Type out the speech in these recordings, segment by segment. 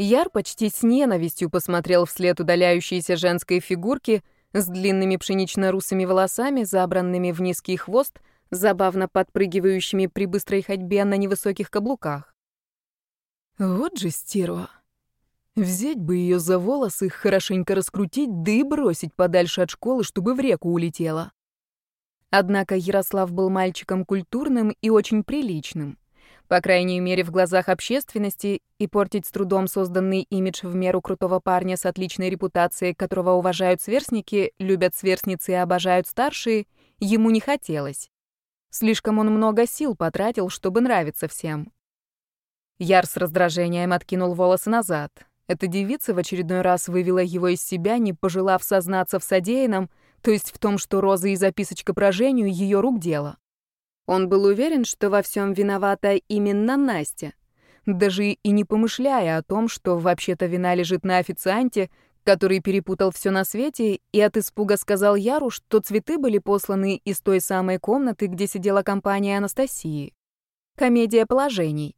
Яр почти с ненавистью посмотрел вслед удаляющейся женской фигурки с длинными пшенично-русыми волосами, забранными в низкий хвост, забавно подпрыгивающими при быстрой ходьбе на невысоких каблуках. Вот же стерва. Взять бы ее за волосы, хорошенько раскрутить, да и бросить подальше от школы, чтобы в реку улетела. Однако Ярослав был мальчиком культурным и очень приличным. По крайней мере, в глазах общественности, и портить с трудом созданный имидж в меру крутого парня с отличной репутацией, которого уважают сверстники, любят сверстницы и обожают старшие, ему не хотелось. Слишком он много сил потратил, чтобы нравиться всем. Яр с раздражением откинул волосы назад. Эта девица в очередной раз вывела его из себя, не пожелав сознаться в содеянном, то есть в том, что роза и записочка про Женю ее рук дело. Он был уверен, что во всем виновата именно Настя, даже и не помышляя о том, что вообще-то вина лежит на официанте, который перепутал все на свете и от испуга сказал Яру, что цветы были посланы из той самой комнаты, где сидела компания Анастасии. Комедия положений.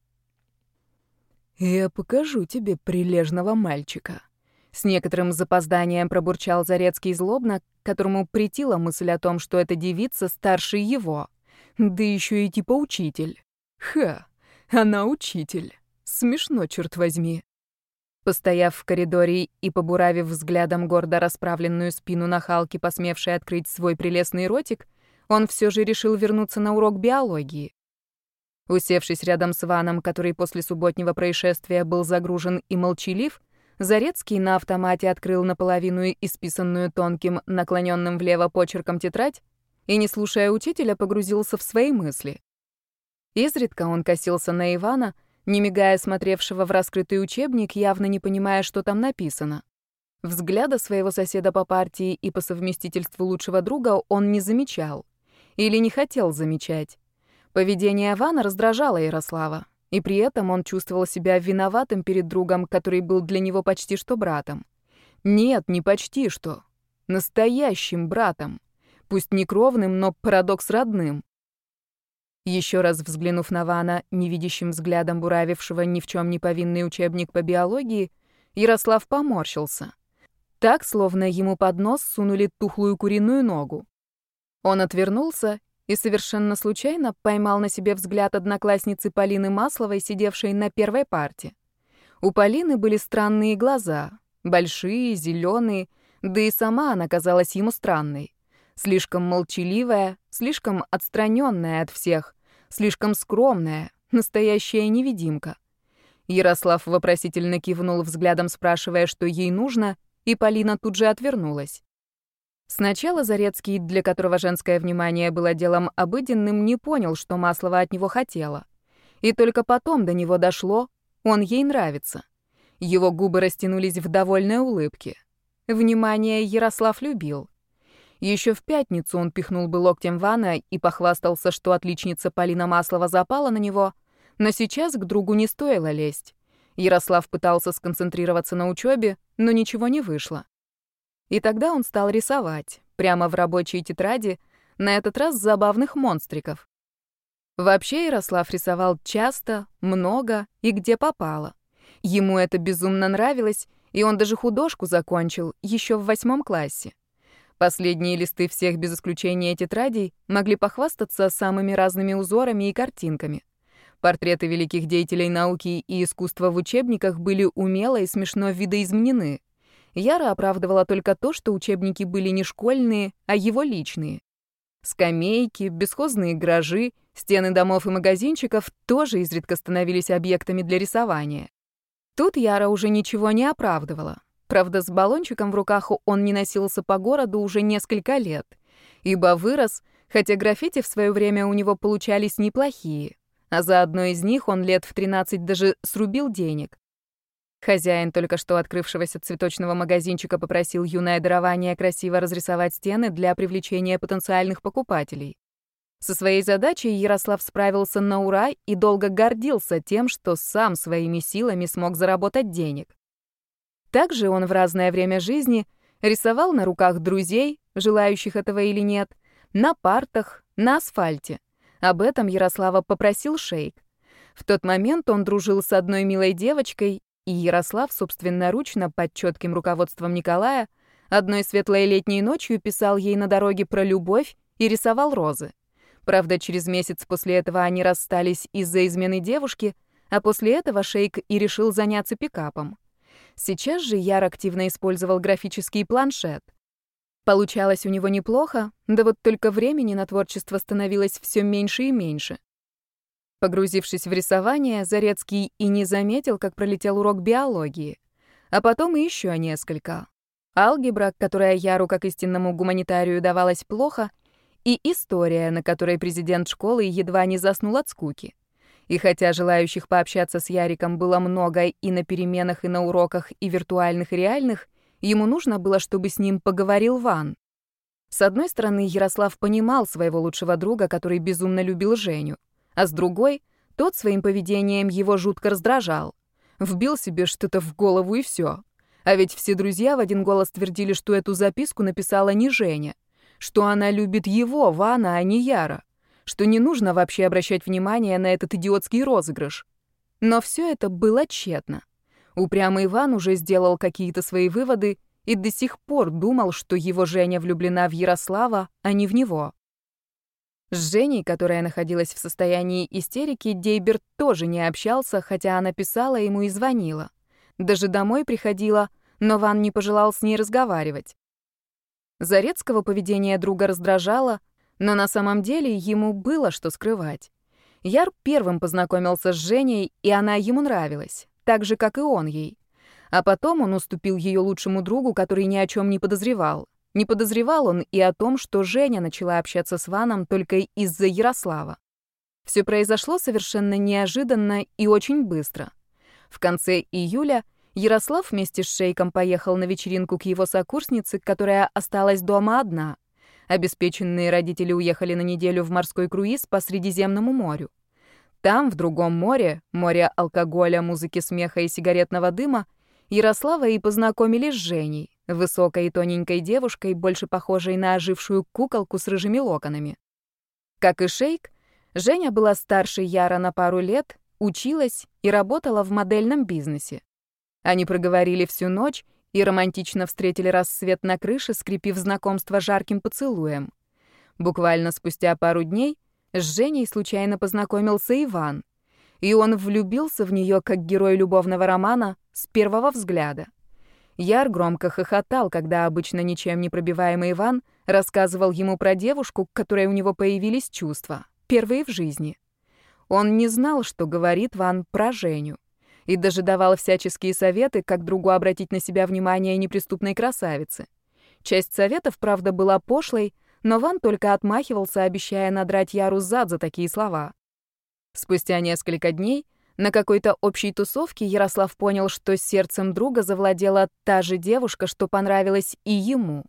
«Я покажу тебе прилежного мальчика». С некоторым запозданием пробурчал Зарецкий злобно, которому притила мысль о том, что эта девица старше его. Да еще и типа учитель. Ха, она учитель. Смешно, черт возьми. Постояв в коридоре и побуравив взглядом гордо расправленную спину нахалки, посмевшей открыть свой прелестный ротик, он все же решил вернуться на урок биологии. Усевшись рядом с Ваном, который после субботнего происшествия был загружен и молчалив, Зарецкий на автомате открыл наполовину исписанную тонким, наклоненным влево почерком тетрадь и, не слушая учителя, погрузился в свои мысли. Изредка он косился на Ивана, не мигая смотревшего в раскрытый учебник, явно не понимая, что там написано. Взгляда своего соседа по партии и по совместительству лучшего друга он не замечал. Или не хотел замечать. Поведение Вана раздражало Ярослава, и при этом он чувствовал себя виноватым перед другом, который был для него почти что братом. Нет, не почти что. Настоящим братом. Пусть не кровным, но парадокс родным. Еще раз взглянув на Вана, невидящим взглядом буравившего ни в чем не повинный учебник по биологии, Ярослав поморщился. Так, словно ему под нос сунули тухлую куриную ногу. Он отвернулся и совершенно случайно поймал на себе взгляд одноклассницы Полины Масловой, сидевшей на первой парте. У Полины были странные глаза, большие, зеленые, да и сама она казалась ему странной. Слишком молчаливая, слишком отстраненная от всех, слишком скромная, настоящая невидимка. Ярослав вопросительно кивнул взглядом, спрашивая, что ей нужно, и Полина тут же отвернулась. Сначала Зарецкий, для которого женское внимание было делом обыденным, не понял, что Маслова от него хотела. И только потом до него дошло, он ей нравится. Его губы растянулись в довольной улыбке. Внимание Ярослав любил. Еще в пятницу он пихнул бы локтем Вана и похвастался, что отличница Полина Маслова запала на него, но сейчас к другу не стоило лезть. Ярослав пытался сконцентрироваться на учебе, но ничего не вышло. И тогда он стал рисовать, прямо в рабочей тетради, на этот раз забавных монстриков. Вообще Ярослав рисовал часто, много и где попало. Ему это безумно нравилось, и он даже художку закончил еще в восьмом классе. Последние листы всех без исключения тетрадей могли похвастаться самыми разными узорами и картинками. Портреты великих деятелей науки и искусства в учебниках были умело и смешно видоизменены. Яра оправдывала только то, что учебники были не школьные, а его личные. Скамейки, бесхозные гаражи, стены домов и магазинчиков тоже изредка становились объектами для рисования. Тут Яра уже ничего не оправдывала. Правда, с баллончиком в руках он не носился по городу уже несколько лет, ибо вырос, хотя граффити в свое время у него получались неплохие, а за одно из них он лет в 13 даже срубил денег. Хозяин только что открывшегося цветочного магазинчика попросил юное дарование красиво разрисовать стены для привлечения потенциальных покупателей. Со своей задачей Ярослав справился на ура и долго гордился тем, что сам своими силами смог заработать денег. Также он в разное время жизни рисовал на руках друзей, желающих этого или нет, на партах, на асфальте. Об этом Ярослава попросил шейк. В тот момент он дружил с одной милой девочкой и Ярослав собственноручно под четким руководством Николая одной светлой летней ночью писал ей на дороге про любовь и рисовал розы. Правда, через месяц после этого они расстались из-за измены девушки, а после этого Шейк и решил заняться пикапом. Сейчас же Яр активно использовал графический планшет. Получалось у него неплохо, да вот только времени на творчество становилось все меньше и меньше. Погрузившись в рисование, Зарецкий и не заметил, как пролетел урок биологии. А потом и еще несколько. Алгебра, которая Яру как истинному гуманитарию давалась плохо, и история, на которой президент школы едва не заснул от скуки. И хотя желающих пообщаться с Яриком было много и на переменах, и на уроках, и виртуальных, и реальных, ему нужно было, чтобы с ним поговорил Ван. С одной стороны, Ярослав понимал своего лучшего друга, который безумно любил Женю а с другой — тот своим поведением его жутко раздражал. Вбил себе что-то в голову и все. А ведь все друзья в один голос твердили, что эту записку написала не Женя, что она любит его, Вана, а не Яра, что не нужно вообще обращать внимание на этот идиотский розыгрыш. Но все это было тщетно. Упрямый Иван уже сделал какие-то свои выводы и до сих пор думал, что его Женя влюблена в Ярослава, а не в него. С Женей, которая находилась в состоянии истерики, Дейберт тоже не общался, хотя она писала ему и звонила. Даже домой приходила, но Ван не пожелал с ней разговаривать. Зарецкого поведение друга раздражало, но на самом деле ему было что скрывать. Яр первым познакомился с Женей, и она ему нравилась, так же, как и он ей. А потом он уступил ее лучшему другу, который ни о чем не подозревал. Не подозревал он и о том, что Женя начала общаться с Ваном только из-за Ярослава. Все произошло совершенно неожиданно и очень быстро. В конце июля Ярослав вместе с Шейком поехал на вечеринку к его сокурснице, которая осталась дома одна. Обеспеченные родители уехали на неделю в морской круиз по Средиземному морю. Там, в другом море, море алкоголя, музыки, смеха и сигаретного дыма, Ярослава и познакомились с Женей, высокой и тоненькой девушкой, больше похожей на ожившую куколку с рыжими локонами. Как и Шейк, Женя была старше Яра на пару лет, училась и работала в модельном бизнесе. Они проговорили всю ночь и романтично встретили рассвет на крыше, скрепив знакомство жарким поцелуем. Буквально спустя пару дней с Женей случайно познакомился Иван, и он влюбился в нее как герой любовного романа с первого взгляда. Яр громко хохотал, когда обычно ничем не пробиваемый Иван рассказывал ему про девушку, к которой у него появились чувства, первые в жизни. Он не знал, что говорит Ван про Женю, и даже давал всяческие советы, как другу обратить на себя внимание неприступной красавицы. Часть советов, правда, была пошлой, но Ван только отмахивался, обещая надрать Яру зад за такие слова. Спустя несколько дней — на какой-то общей тусовке Ярослав понял, что сердцем друга завладела та же девушка, что понравилась и ему.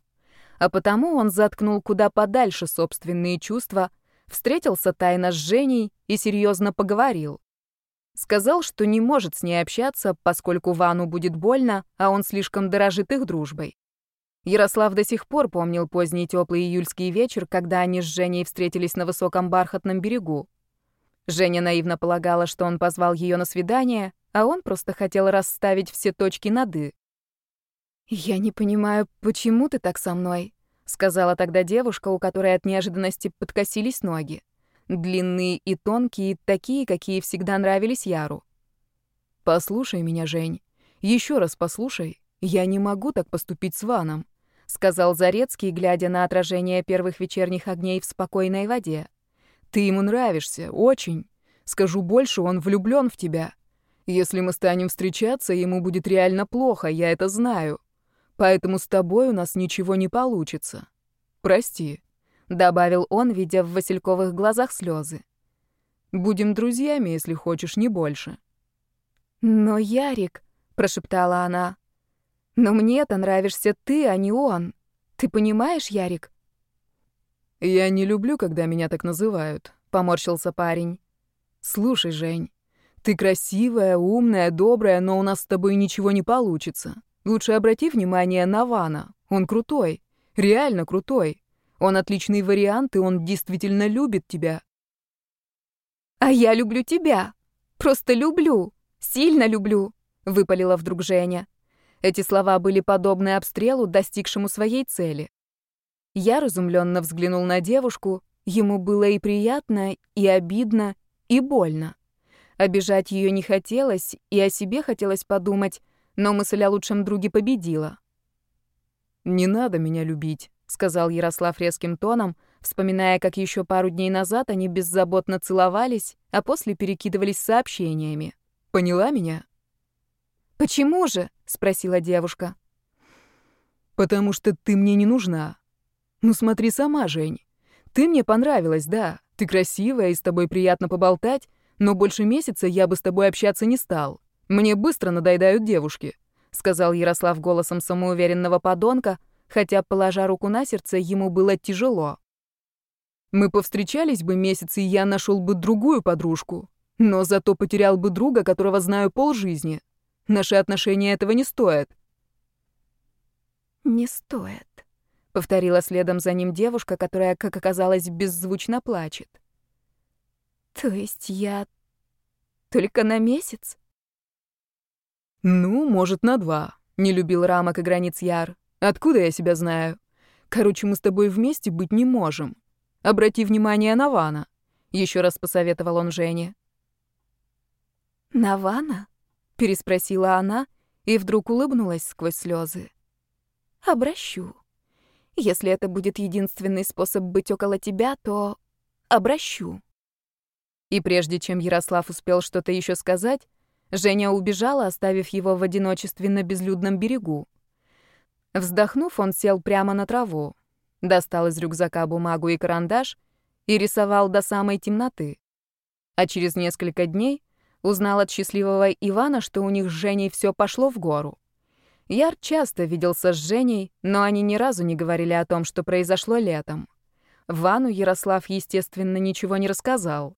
А потому он заткнул куда подальше собственные чувства, встретился тайно с Женей и серьезно поговорил. Сказал, что не может с ней общаться, поскольку Вану будет больно, а он слишком дорожит их дружбой. Ярослав до сих пор помнил поздний теплый июльский вечер, когда они с Женей встретились на высоком бархатном берегу. Женя наивно полагала, что он позвал ее на свидание, а он просто хотел расставить все точки над «и». «Я не понимаю, почему ты так со мной?» — сказала тогда девушка, у которой от неожиданности подкосились ноги. Длинные и тонкие, такие, какие всегда нравились Яру. «Послушай меня, Жень. Еще раз послушай. Я не могу так поступить с Ваном», — сказал Зарецкий, глядя на отражение первых вечерних огней в спокойной воде. Ты ему нравишься, очень. Скажу больше, он влюблён в тебя. Если мы станем встречаться, ему будет реально плохо, я это знаю. Поэтому с тобой у нас ничего не получится. Прости», — добавил он, видя в Васильковых глазах слезы. «Будем друзьями, если хочешь, не больше». «Но, Ярик», — прошептала она, — «но мне-то нравишься ты, а не он. Ты понимаешь, Ярик?» «Я не люблю, когда меня так называют», — поморщился парень. «Слушай, Жень, ты красивая, умная, добрая, но у нас с тобой ничего не получится. Лучше обрати внимание на Вана. Он крутой, реально крутой. Он отличный вариант, и он действительно любит тебя». «А я люблю тебя. Просто люблю. Сильно люблю. — выпалила вдруг Женя. Эти слова были подобны обстрелу, достигшему своей цели. Я разумленно взглянул на девушку, ему было и приятно, и обидно, и больно. Обижать ее не хотелось, и о себе хотелось подумать, но мысль о лучшем друге победила. «Не надо меня любить», — сказал Ярослав резким тоном, вспоминая, как еще пару дней назад они беззаботно целовались, а после перекидывались сообщениями. «Поняла меня?» «Почему же?» — спросила девушка. «Потому что ты мне не нужна. Ну смотри сама, Жень. Ты мне понравилась, да. Ты красивая и с тобой приятно поболтать, но больше месяца я бы с тобой общаться не стал. Мне быстро надоедают девушки», — сказал Ярослав голосом самоуверенного подонка, хотя, положа руку на сердце, ему было тяжело. «Мы повстречались бы месяц, и я нашел бы другую подружку, но зато потерял бы друга, которого знаю полжизни. Наши отношения этого не стоят». «Не стоит», — повторила следом за ним девушка, которая, как оказалось, беззвучно плачет. «То есть я только на месяц?» «Ну, может, на два», — не любил рамок и границ Яр. Откуда я себя знаю? Короче, мы с тобой вместе быть не можем. Обрати внимание на Вана. Еще раз посоветовал он Жене. На Вана? переспросила она и вдруг улыбнулась сквозь слезы. Обращу. Если это будет единственный способ быть около тебя, то обращу. И прежде чем Ярослав успел что-то еще сказать, Женя убежала, оставив его в одиночестве на безлюдном берегу. Вздохнув, он сел прямо на траву, достал из рюкзака бумагу и карандаш и рисовал до самой темноты. А через несколько дней узнал от счастливого Ивана, что у них с Женей все пошло в гору. Яр часто виделся с Женей, но они ни разу не говорили о том, что произошло летом. Вану Ярослав, естественно, ничего не рассказал.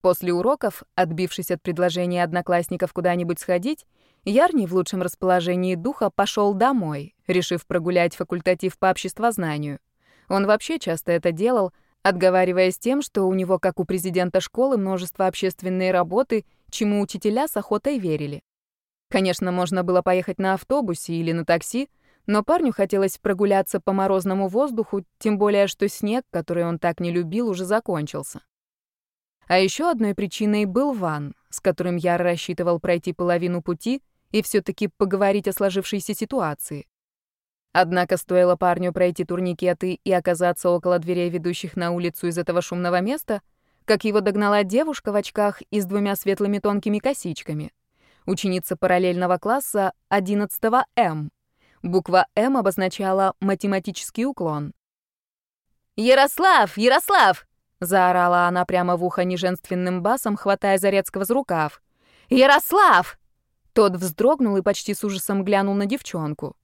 После уроков, отбившись от предложения одноклассников куда-нибудь сходить, Ярни в лучшем расположении духа пошел домой, решив прогулять факультатив по обществознанию. Он вообще часто это делал, отговариваясь тем, что у него, как у президента школы, множество общественной работы, чему учителя с охотой верили. Конечно, можно было поехать на автобусе или на такси, но парню хотелось прогуляться по морозному воздуху, тем более что снег, который он так не любил, уже закончился. А еще одной причиной был Ван, с которым я рассчитывал пройти половину пути и все-таки поговорить о сложившейся ситуации. Однако стоило парню пройти турникеты и оказаться около дверей, ведущих на улицу из этого шумного места, как его догнала девушка в очках и с двумя светлыми тонкими косичками. Ученица параллельного класса 11 М. Буква М обозначала математический уклон. «Ярослав! Ярослав!» — заорала она прямо в ухо неженственным басом, хватая Зарецкого за рукав. «Ярослав!» Тот вздрогнул и почти с ужасом глянул на девчонку.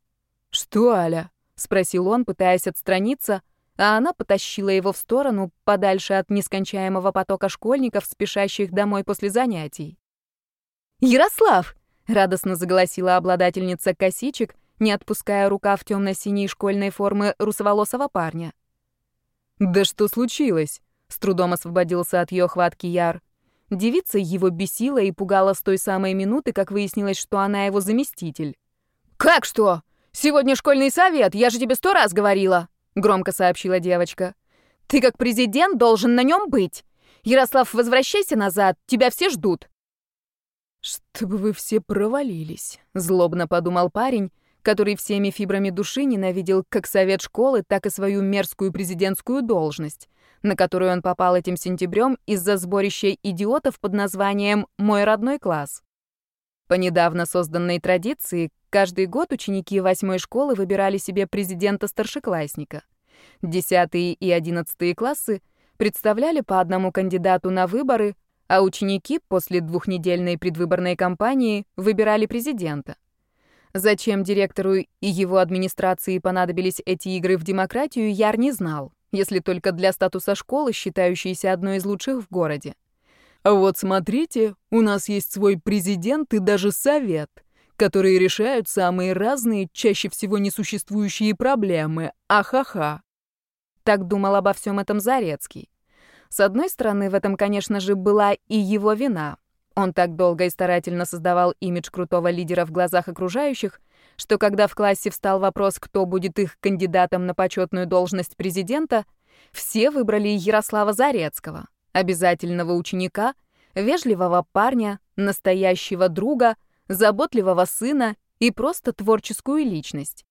«Что, Аля?» — спросил он, пытаясь отстраниться, а она потащила его в сторону, подальше от нескончаемого потока школьников, спешащих домой после занятий. «Ярослав!» — радостно заголосила обладательница косичек, не отпуская рука в темно-синей школьной формы русоволосого парня. «Да что случилось?» — с трудом освободился от ее хватки Яр. Девица его бесила и пугала с той самой минуты, как выяснилось, что она его заместитель. «Как что? Сегодня школьный совет, я же тебе сто раз говорила!» — громко сообщила девочка. «Ты как президент должен на нем быть. Ярослав, возвращайся назад, тебя все ждут». «Чтобы вы все провалились», — злобно подумал парень, который всеми фибрами души ненавидел как совет школы, так и свою мерзкую президентскую должность на которую он попал этим сентябрем из-за сборища идиотов под названием «Мой родной класс». По недавно созданной традиции, каждый год ученики восьмой школы выбирали себе президента-старшеклассника. Десятые и одиннадцатые классы представляли по одному кандидату на выборы, а ученики после двухнедельной предвыборной кампании выбирали президента. Зачем директору и его администрации понадобились эти игры в демократию, Яр не знал если только для статуса школы, считающейся одной из лучших в городе. А вот смотрите, у нас есть свой президент и даже совет, которые решают самые разные, чаще всего несуществующие проблемы. Ахаха. Так думал обо всем этом Зарецкий. С одной стороны, в этом, конечно же, была и его вина. Он так долго и старательно создавал имидж крутого лидера в глазах окружающих, что когда в классе встал вопрос, кто будет их кандидатом на почетную должность президента, все выбрали Ярослава Зарецкого, обязательного ученика, вежливого парня, настоящего друга, заботливого сына и просто творческую личность.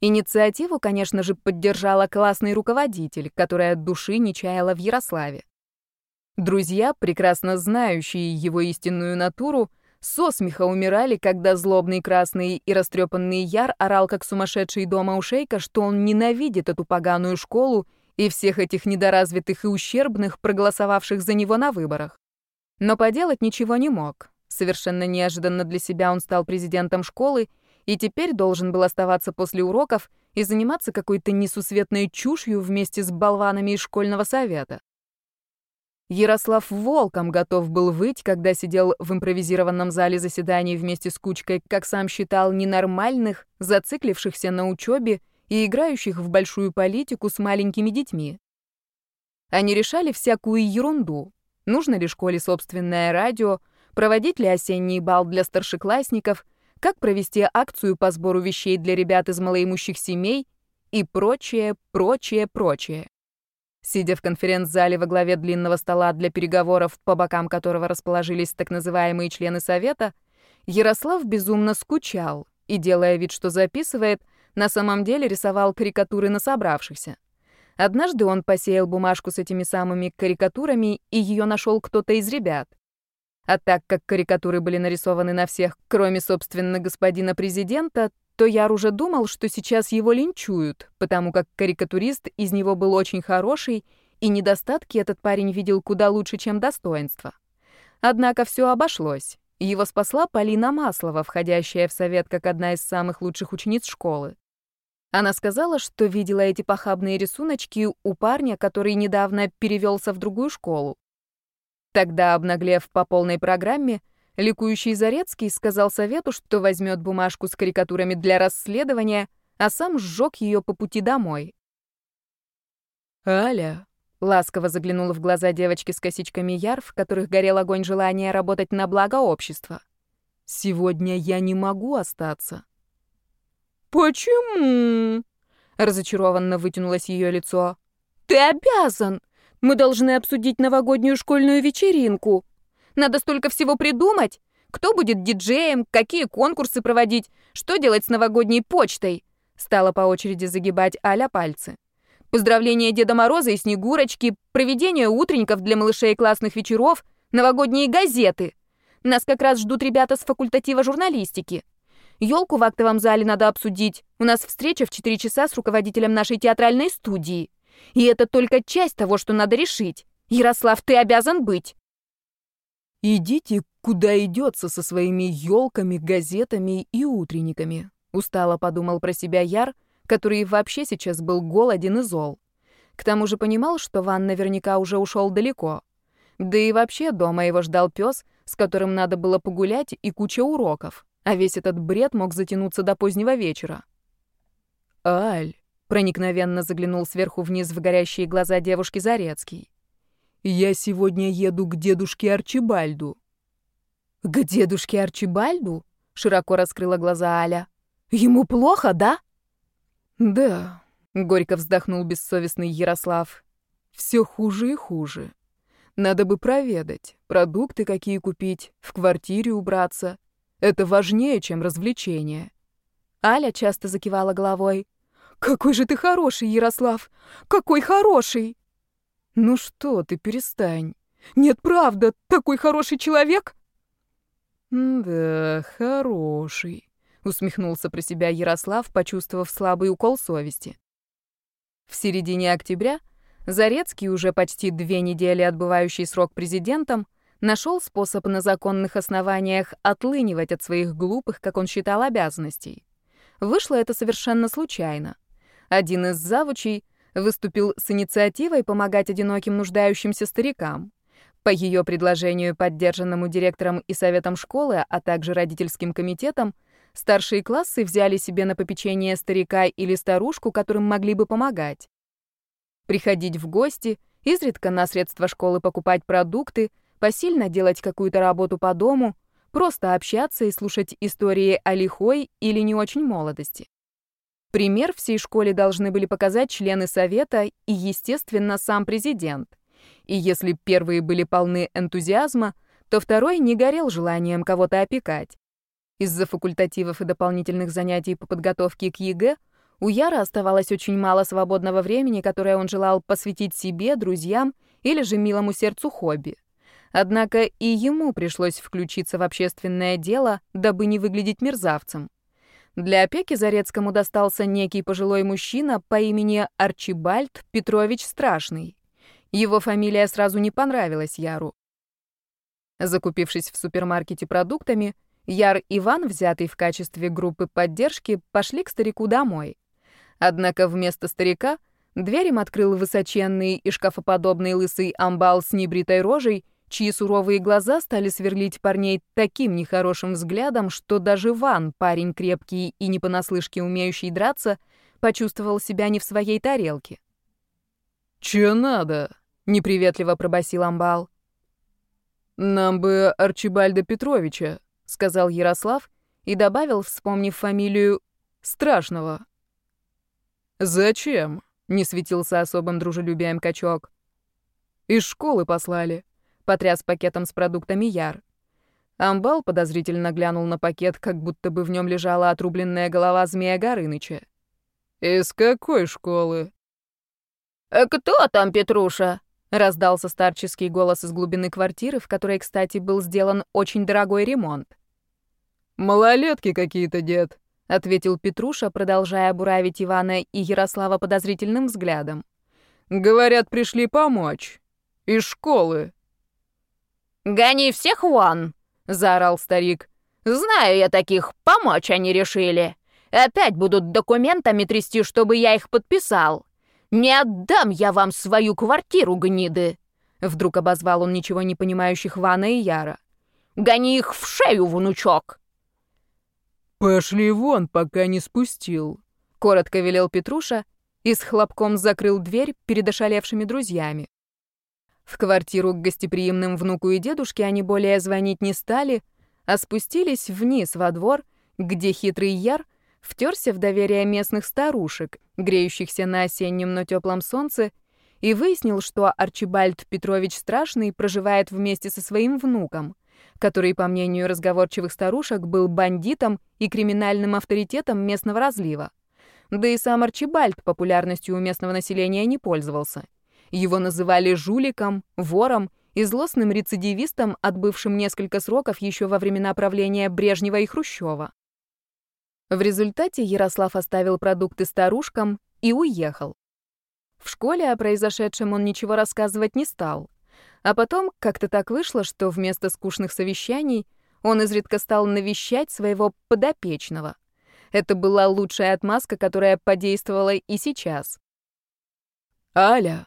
Инициативу, конечно же, поддержала классный руководитель, которая от души не чаяла в Ярославе. Друзья, прекрасно знающие его истинную натуру, со смеха умирали, когда злобный красный и растрепанный Яр орал как сумасшедший дома у шейка, что он ненавидит эту поганую школу и всех этих недоразвитых и ущербных, проголосовавших за него на выборах. Но поделать ничего не мог. Совершенно неожиданно для себя он стал президентом школы и теперь должен был оставаться после уроков и заниматься какой-то несусветной чушью вместе с болванами из школьного совета. Ярослав волком готов был выть, когда сидел в импровизированном зале заседаний вместе с кучкой, как сам считал, ненормальных, зациклившихся на учебе и играющих в большую политику с маленькими детьми. Они решали всякую ерунду. Нужно ли школе собственное радио, проводить ли осенний бал для старшеклассников, как провести акцию по сбору вещей для ребят из малоимущих семей и прочее, прочее, прочее. Сидя в конференц-зале во главе длинного стола для переговоров, по бокам которого расположились так называемые члены совета, Ярослав безумно скучал и, делая вид, что записывает, на самом деле рисовал карикатуры на собравшихся. Однажды он посеял бумажку с этими самыми карикатурами, и ее нашел кто-то из ребят. А так как карикатуры были нарисованы на всех, кроме, собственно, господина президента, то Яр уже думал, что сейчас его линчуют, потому как карикатурист из него был очень хороший, и недостатки этот парень видел куда лучше, чем достоинства. Однако все обошлось. Его спасла Полина Маслова, входящая в совет как одна из самых лучших учениц школы. Она сказала, что видела эти похабные рисуночки у парня, который недавно перевелся в другую школу. Тогда, обнаглев по полной программе, ликующий Зарецкий сказал совету, что возьмет бумажку с карикатурами для расследования, а сам сжег ее по пути домой. «Аля», — ласково заглянула в глаза девочки с косичками яр, в которых горел огонь желания работать на благо общества. «Сегодня я не могу остаться». «Почему?» — разочарованно вытянулось ее лицо. «Ты обязан! Мы должны обсудить новогоднюю школьную вечеринку. Надо столько всего придумать. Кто будет диджеем, какие конкурсы проводить, что делать с новогодней почтой?» Стала по очереди загибать Аля пальцы. Поздравления Деда Мороза и Снегурочки, проведение утренников для малышей классных вечеров, новогодние газеты. Нас как раз ждут ребята с факультатива журналистики. Ёлку в актовом зале надо обсудить. У нас встреча в 4 часа с руководителем нашей театральной студии. И это только часть того, что надо решить. Ярослав, ты обязан быть. Идите, куда идется со своими елками, газетами и утренниками. Устало подумал про себя Яр, который вообще сейчас был голоден и зол. К тому же понимал, что Ван наверняка уже ушел далеко. Да и вообще дома его ждал пес, с которым надо было погулять и куча уроков, а весь этот бред мог затянуться до позднего вечера. «Аль, Проникновенно заглянул сверху вниз в горящие глаза девушки Зарецкий. «Я сегодня еду к дедушке Арчибальду». «К дедушке Арчибальду?» — широко раскрыла глаза Аля. «Ему плохо, да?» «Да», — горько вздохнул бессовестный Ярослав. «Все хуже и хуже. Надо бы проведать, продукты какие купить, в квартире убраться. Это важнее, чем развлечение». Аля часто закивала головой. «Какой же ты хороший, Ярослав! Какой хороший!» «Ну что ты, перестань!» «Нет, правда, такой хороший человек!» «Да, хороший», — усмехнулся про себя Ярослав, почувствовав слабый укол совести. В середине октября Зарецкий, уже почти две недели отбывающий срок президентом, нашел способ на законных основаниях отлынивать от своих глупых, как он считал, обязанностей. Вышло это совершенно случайно. Один из завучей выступил с инициативой помогать одиноким нуждающимся старикам. По ее предложению, поддержанному директором и советом школы, а также родительским комитетом, старшие классы взяли себе на попечение старика или старушку, которым могли бы помогать. Приходить в гости, изредка на средства школы покупать продукты, посильно делать какую-то работу по дому, просто общаться и слушать истории о лихой или не очень молодости. Пример всей школе должны были показать члены совета и, естественно, сам президент. И если первые были полны энтузиазма, то второй не горел желанием кого-то опекать. Из-за факультативов и дополнительных занятий по подготовке к ЕГЭ у Яра оставалось очень мало свободного времени, которое он желал посвятить себе, друзьям или же милому сердцу хобби. Однако и ему пришлось включиться в общественное дело, дабы не выглядеть мерзавцем. Для опеки Зарецкому достался некий пожилой мужчина по имени Арчибальд Петрович Страшный. Его фамилия сразу не понравилась Яру. Закупившись в супермаркете продуктами, Яр и Иван, взятый в качестве группы поддержки, пошли к старику домой. Однако вместо старика дверь им открыл высоченный и шкафоподобный лысый амбал с небритой рожей чьи суровые глаза стали сверлить парней таким нехорошим взглядом, что даже Ван, парень крепкий и не понаслышке умеющий драться, почувствовал себя не в своей тарелке. «Чё надо?» — неприветливо пробасил Амбал. «Нам бы Арчибальда Петровича», — сказал Ярослав и добавил, вспомнив фамилию Страшного. «Зачем?» — не светился особым дружелюбием качок. «Из школы послали», Потряс пакетом с продуктами Яр. Амбал подозрительно глянул на пакет, как будто бы в нем лежала отрубленная голова змея Горыныча. «Из какой школы?» «Э, «Кто там, Петруша?» — раздался старческий голос из глубины квартиры, в которой, кстати, был сделан очень дорогой ремонт. «Малолетки какие-то, дед», — ответил Петруша, продолжая буравить Ивана и Ярослава подозрительным взглядом. «Говорят, пришли помочь. Из школы». «Гони всех вон!» — заорал старик. «Знаю я таких, помочь они решили. Опять будут документами трясти, чтобы я их подписал. Не отдам я вам свою квартиру, гниды!» Вдруг обозвал он ничего не понимающих Вана и Яра. «Гони их в шею, внучок!» «Пошли вон, пока не спустил», — коротко велел Петруша и с хлопком закрыл дверь перед ошалевшими друзьями. В квартиру к гостеприимным внуку и дедушке они более звонить не стали, а спустились вниз во двор, где хитрый Яр втерся в доверие местных старушек, греющихся на осеннем, но теплом солнце, и выяснил, что Арчибальд Петрович Страшный проживает вместе со своим внуком, который, по мнению разговорчивых старушек, был бандитом и криминальным авторитетом местного разлива. Да и сам Арчибальд популярностью у местного населения не пользовался. Его называли жуликом, вором и злостным рецидивистом, отбывшим несколько сроков еще во времена правления Брежнева и Хрущева. В результате Ярослав оставил продукты старушкам и уехал. В школе о произошедшем он ничего рассказывать не стал. А потом как-то так вышло, что вместо скучных совещаний он изредка стал навещать своего подопечного. Это была лучшая отмазка, которая подействовала и сейчас. «Аля,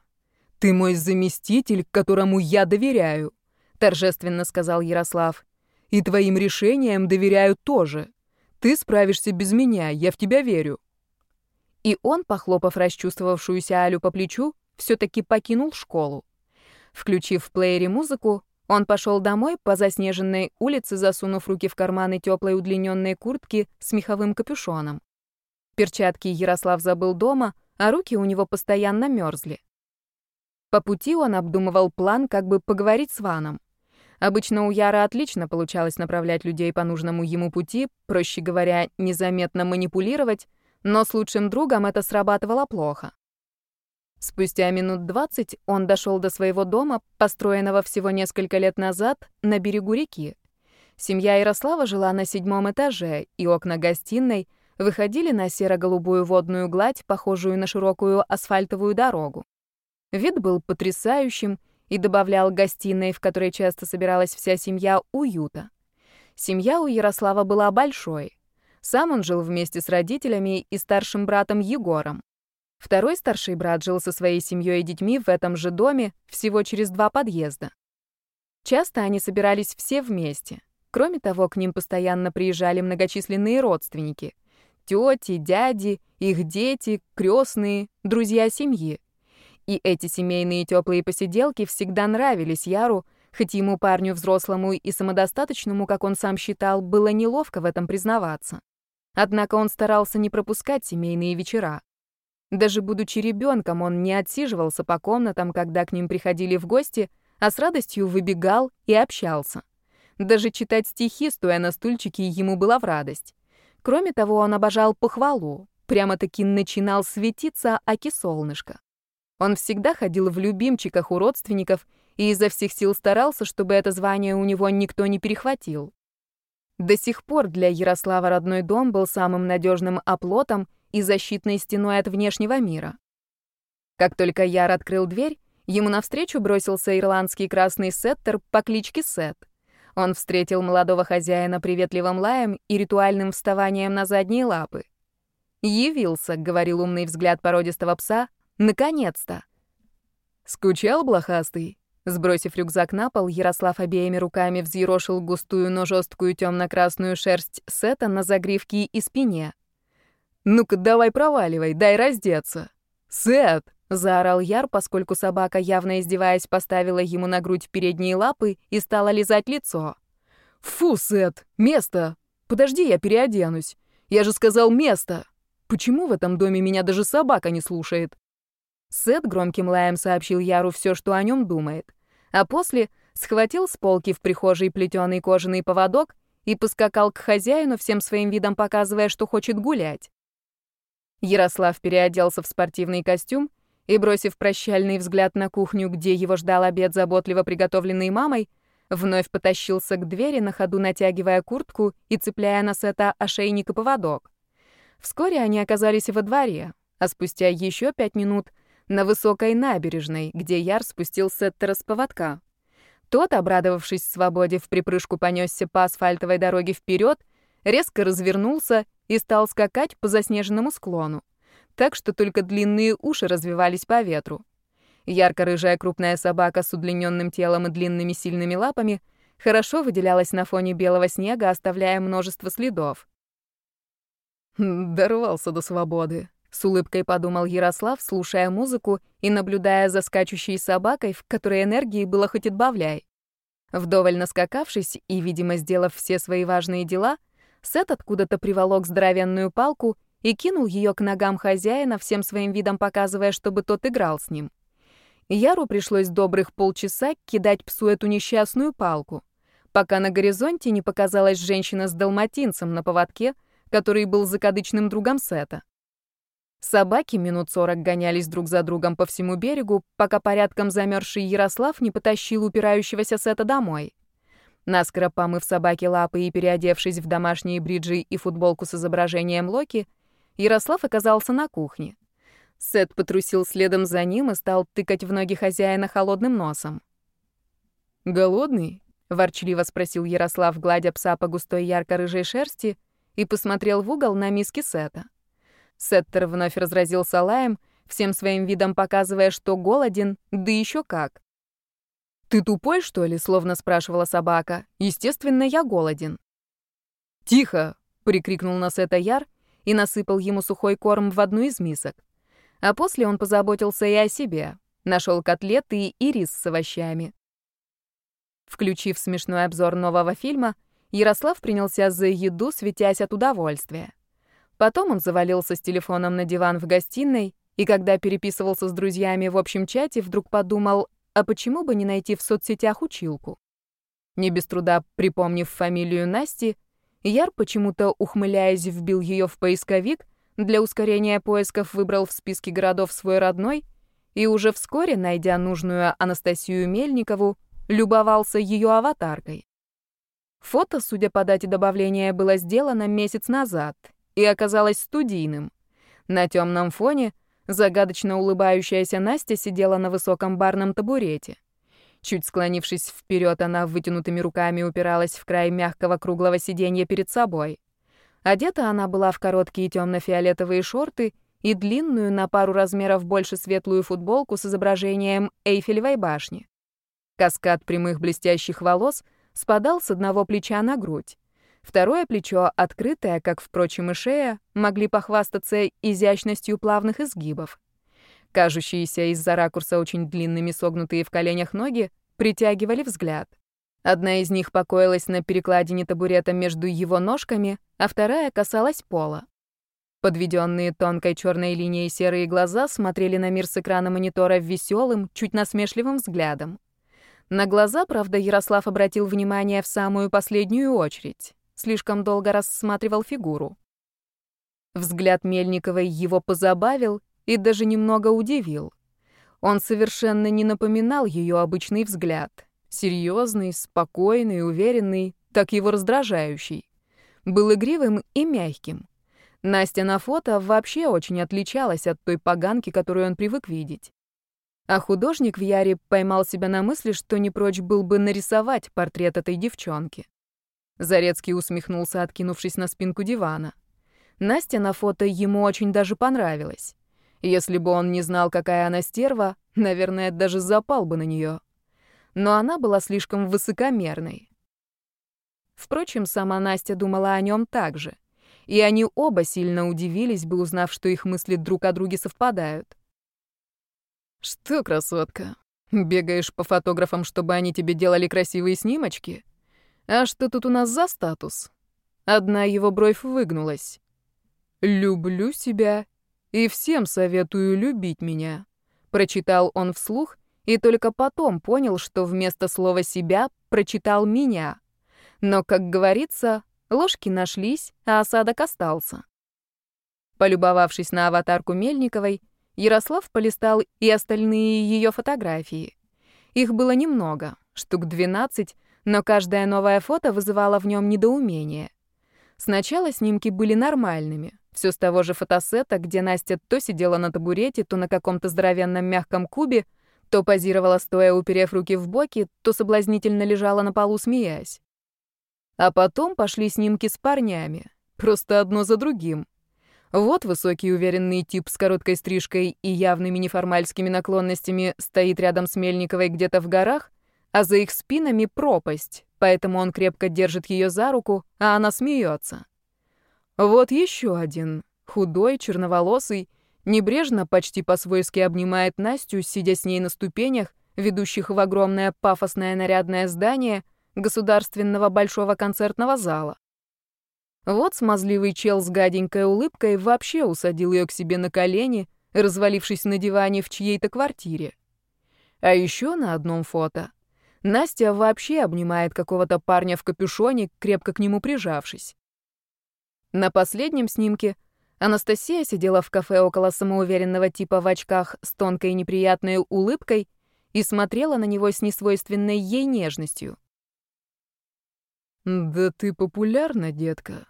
«Ты мой заместитель, которому я доверяю», — торжественно сказал Ярослав. «И твоим решениям доверяю тоже. Ты справишься без меня, я в тебя верю». И он, похлопав расчувствовавшуюся Алю по плечу, все-таки покинул школу. Включив в плеере музыку, он пошел домой по заснеженной улице, засунув руки в карманы теплой удлиненной куртки с меховым капюшоном. Перчатки Ярослав забыл дома, а руки у него постоянно мерзли. По пути он обдумывал план, как бы поговорить с Ваном. Обычно у Яра отлично получалось направлять людей по нужному ему пути, проще говоря, незаметно манипулировать, но с лучшим другом это срабатывало плохо. Спустя минут двадцать он дошел до своего дома, построенного всего несколько лет назад на берегу реки. Семья Ярослава жила на седьмом этаже, и окна гостиной выходили на серо-голубую водную гладь, похожую на широкую асфальтовую дорогу. Вид был потрясающим и добавлял гостиной, в которой часто собиралась вся семья, уюта. Семья у Ярослава была большой. Сам он жил вместе с родителями и старшим братом Егором. Второй старший брат жил со своей семьей и детьми в этом же доме, всего через два подъезда. Часто они собирались все вместе. Кроме того, к ним постоянно приезжали многочисленные родственники. Тети, дяди, их дети, крестные, друзья семьи. И эти семейные теплые посиделки всегда нравились Яру, Хоть ему, парню взрослому и самодостаточному, как он сам считал, было неловко в этом признаваться. Однако он старался не пропускать семейные вечера. Даже будучи ребенком, он не отсиживался по комнатам, когда к ним приходили в гости, а с радостью выбегал и общался. Даже читать стихи, стоя на стульчике, ему было в радость. Кроме того, он обожал похвалу, прямо-таки начинал светиться аки солнышко. Он всегда ходил в любимчиках у родственников и изо всех сил старался, чтобы это звание у него никто не перехватил. До сих пор для Ярослава родной дом был самым надежным оплотом и защитной стеной от внешнего мира. Как только Яр открыл дверь, ему навстречу бросился ирландский красный сеттер по кличке Сет. Он встретил молодого хозяина приветливым лаем и ритуальным вставанием на задние лапы. «Явился», — говорил умный взгляд породистого пса, — «наконец-то». «Скучал, блохастый?» Сбросив рюкзак на пол, Ярослав обеими руками взъерошил густую, но жесткую темно-красную шерсть Сета на загривке и спине. «Ну-ка, давай проваливай, дай раздеться!» «Сет!» — заорал Яр, поскольку собака, явно издеваясь, поставила ему на грудь передние лапы и стала лизать лицо. «Фу, Сет! Место! Подожди, я переоденусь! Я же сказал место! Почему в этом доме меня даже собака не слушает?» Сет громким лаем сообщил Яру все, что о нем думает а после схватил с полки в прихожей плетеный кожаный поводок и поскакал к хозяину, всем своим видом показывая, что хочет гулять. Ярослав переоделся в спортивный костюм и, бросив прощальный взгляд на кухню, где его ждал обед, заботливо приготовленный мамой, вновь потащился к двери, на ходу натягивая куртку и цепляя на сета ошейник и поводок. Вскоре они оказались во дворе, а спустя еще пять минут — на высокой набережной, где Яр спустил Сеттера с поводка. Тот, обрадовавшись свободе, в припрыжку понесся по асфальтовой дороге вперед, резко развернулся и стал скакать по заснеженному склону, так что только длинные уши развивались по ветру. Ярко-рыжая крупная собака с удлиненным телом и длинными сильными лапами хорошо выделялась на фоне белого снега, оставляя множество следов. «Дорвался до свободы», с улыбкой подумал Ярослав, слушая музыку и наблюдая за скачущей собакой, в которой энергии было хоть отбавляй. Вдоволь наскакавшись и, видимо, сделав все свои важные дела, Сет откуда-то приволок здоровенную палку и кинул ее к ногам хозяина, всем своим видом показывая, чтобы тот играл с ним. Яру пришлось добрых полчаса кидать псу эту несчастную палку, пока на горизонте не показалась женщина с далматинцем на поводке, который был закадычным другом Сета. Собаки минут сорок гонялись друг за другом по всему берегу, пока порядком замерзший Ярослав не потащил упирающегося Сета домой. Наскоро помыв собаке лапы и переодевшись в домашние бриджи и футболку с изображением Локи, Ярослав оказался на кухне. Сет потрусил следом за ним и стал тыкать в ноги хозяина холодным носом. «Голодный?» — ворчливо спросил Ярослав, гладя пса по густой ярко-рыжей шерсти, и посмотрел в угол на миски Сета. Сеттер вновь разразился лаем, всем своим видом показывая, что голоден, да еще как. «Ты тупой, что ли?» — словно спрашивала собака. «Естественно, я голоден». «Тихо!» — прикрикнул на Сета Яр и насыпал ему сухой корм в одну из мисок. А после он позаботился и о себе. Нашел котлеты и рис с овощами. Включив смешной обзор нового фильма, Ярослав принялся за еду, светясь от удовольствия. Потом он завалился с телефоном на диван в гостиной, и когда переписывался с друзьями в общем чате, вдруг подумал, а почему бы не найти в соцсетях училку? Не без труда припомнив фамилию Насти, Яр почему-то, ухмыляясь, вбил ее в поисковик, для ускорения поисков выбрал в списке городов свой родной и уже вскоре, найдя нужную Анастасию Мельникову, любовался ее аватаркой. Фото, судя по дате добавления, было сделано месяц назад, и оказалось студийным. На темном фоне загадочно улыбающаяся Настя сидела на высоком барном табурете. Чуть склонившись вперед, она вытянутыми руками упиралась в край мягкого круглого сиденья перед собой. Одета она была в короткие темно-фиолетовые шорты и длинную на пару размеров больше светлую футболку с изображением Эйфелевой башни. Каскад прямых блестящих волос спадал с одного плеча на грудь. Второе плечо, открытое, как, впрочем, и шея, могли похвастаться изящностью плавных изгибов. Кажущиеся из-за ракурса очень длинными согнутые в коленях ноги притягивали взгляд. Одна из них покоилась на перекладине табурета между его ножками, а вторая касалась пола. Подведенные тонкой черной линией серые глаза смотрели на мир с экрана монитора веселым, чуть насмешливым взглядом. На глаза, правда, Ярослав обратил внимание в самую последнюю очередь. Слишком долго рассматривал фигуру. Взгляд Мельниковой его позабавил и даже немного удивил. Он совершенно не напоминал ее обычный взгляд. Серьезный, спокойный, уверенный, так его раздражающий. Был игривым и мягким. Настя на фото вообще очень отличалась от той поганки, которую он привык видеть. А художник в Яре поймал себя на мысли, что не прочь был бы нарисовать портрет этой девчонки. Зарецкий усмехнулся, откинувшись на спинку дивана. Настя на фото ему очень даже понравилась. Если бы он не знал, какая она стерва, наверное, даже запал бы на нее но она была слишком высокомерной. Впрочем, сама Настя думала о нем так же. И они оба сильно удивились бы, узнав, что их мысли друг о друге совпадают. «Что, красотка, бегаешь по фотографам, чтобы они тебе делали красивые снимочки? А что тут у нас за статус?» Одна его бровь выгнулась. «Люблю себя и всем советую любить меня», — прочитал он вслух и только потом понял, что вместо слова «себя» прочитал «меня». Но, как говорится, ложки нашлись, а осадок остался. Полюбовавшись на аватарку Мельниковой, Ярослав полистал и остальные ее фотографии. Их было немного, штук 12, но каждое новое фото вызывало в нем недоумение. Сначала снимки были нормальными, все с того же фотосета, где Настя то сидела на табурете, то на каком-то здоровенном мягком кубе, то позировала, стоя, уперев руки в боки, то соблазнительно лежала на полу, смеясь. А потом пошли снимки с парнями, просто одно за другим. Вот высокий уверенный тип с короткой стрижкой и явными неформальскими наклонностями стоит рядом с Мельниковой где-то в горах, а за их спинами пропасть, поэтому он крепко держит ее за руку, а она смеется. Вот еще один, худой, черноволосый, Небрежно, почти по-свойски обнимает Настю, сидя с ней на ступенях, ведущих в огромное пафосное нарядное здание государственного большого концертного зала. Вот смазливый чел с гаденькой улыбкой вообще усадил ее к себе на колени, развалившись на диване в чьей-то квартире. А еще на одном фото Настя вообще обнимает какого-то парня в капюшоне, крепко к нему прижавшись. На последнем снимке Анастасия сидела в кафе около самоуверенного типа в очках с тонкой неприятной улыбкой и смотрела на него с несвойственной ей нежностью. «Да ты популярна, детка.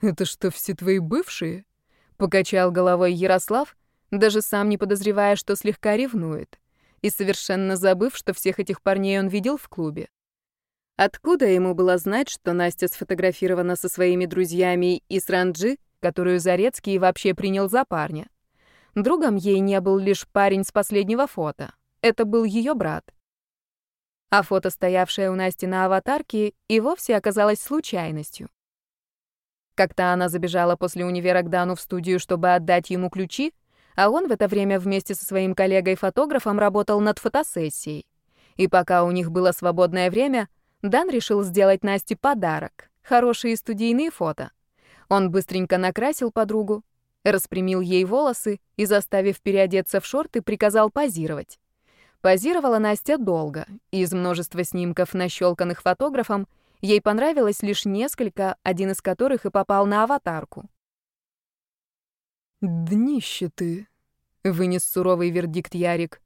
Это что, все твои бывшие?» — покачал головой Ярослав, даже сам не подозревая, что слегка ревнует, и совершенно забыв, что всех этих парней он видел в клубе. Откуда ему было знать, что Настя сфотографирована со своими друзьями и с Ранджи — которую Зарецкий вообще принял за парня. Другом ей не был лишь парень с последнего фото. Это был ее брат. А фото, стоявшее у Насти на аватарке, и вовсе оказалось случайностью. Как-то она забежала после универа к Дану в студию, чтобы отдать ему ключи, а он в это время вместе со своим коллегой-фотографом работал над фотосессией. И пока у них было свободное время, Дан решил сделать Насте подарок — хорошие студийные фото. Он быстренько накрасил подругу, распрямил ей волосы и, заставив переодеться в шорты, приказал позировать. Позировала Настя долго. Из множества снимков, нащелканных фотографом, ей понравилось лишь несколько, один из которых и попал на аватарку. «Днище ты», — вынес суровый вердикт Ярик.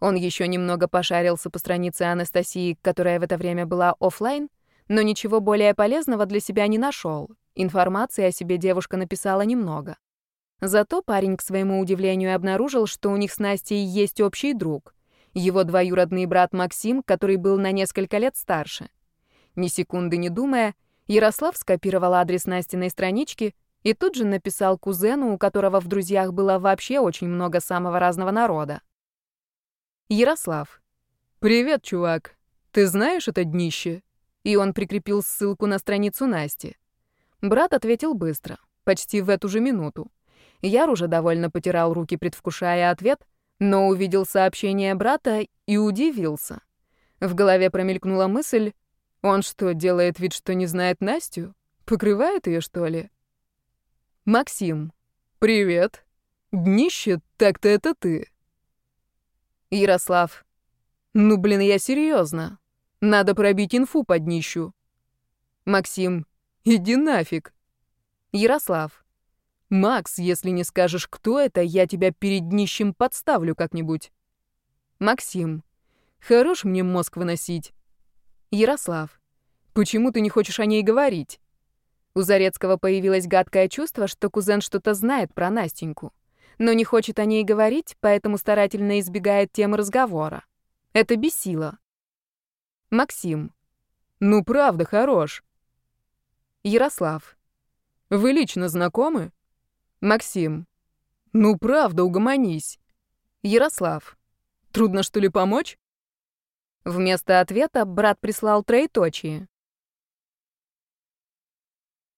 Он еще немного пошарился по странице Анастасии, которая в это время была офлайн, но ничего более полезного для себя не нашел. Информации о себе девушка написала немного. Зато парень, к своему удивлению, обнаружил, что у них с Настей есть общий друг. Его двоюродный брат Максим, который был на несколько лет старше. Ни секунды не думая, Ярослав скопировал адрес Настиной странички и тут же написал кузену, у которого в друзьях было вообще очень много самого разного народа. Ярослав. «Привет, чувак. Ты знаешь это днище?» И он прикрепил ссылку на страницу Насти. Брат ответил быстро, почти в эту же минуту. Яр уже довольно потирал руки, предвкушая ответ, но увидел сообщение брата и удивился. В голове промелькнула мысль, он что, делает вид, что не знает Настю? Покрывает ее, что ли? Максим. Привет. Днище, так-то это ты. Ярослав. Ну, блин, я серьезно. Надо пробить инфу под днищу. Максим. Иди нафиг. Ярослав. Макс, если не скажешь, кто это, я тебя перед днищем подставлю как-нибудь. Максим. Хорош мне мозг выносить. Ярослав. Почему ты не хочешь о ней говорить? У Зарецкого появилось гадкое чувство, что кузен что-то знает про Настеньку, но не хочет о ней говорить, поэтому старательно избегает темы разговора. Это бесило. Максим. Ну, правда, хорош. Ярослав. Вы лично знакомы? Максим. Ну, правда, угомонись. Ярослав. Трудно, что ли, помочь? Вместо ответа брат прислал троеточие.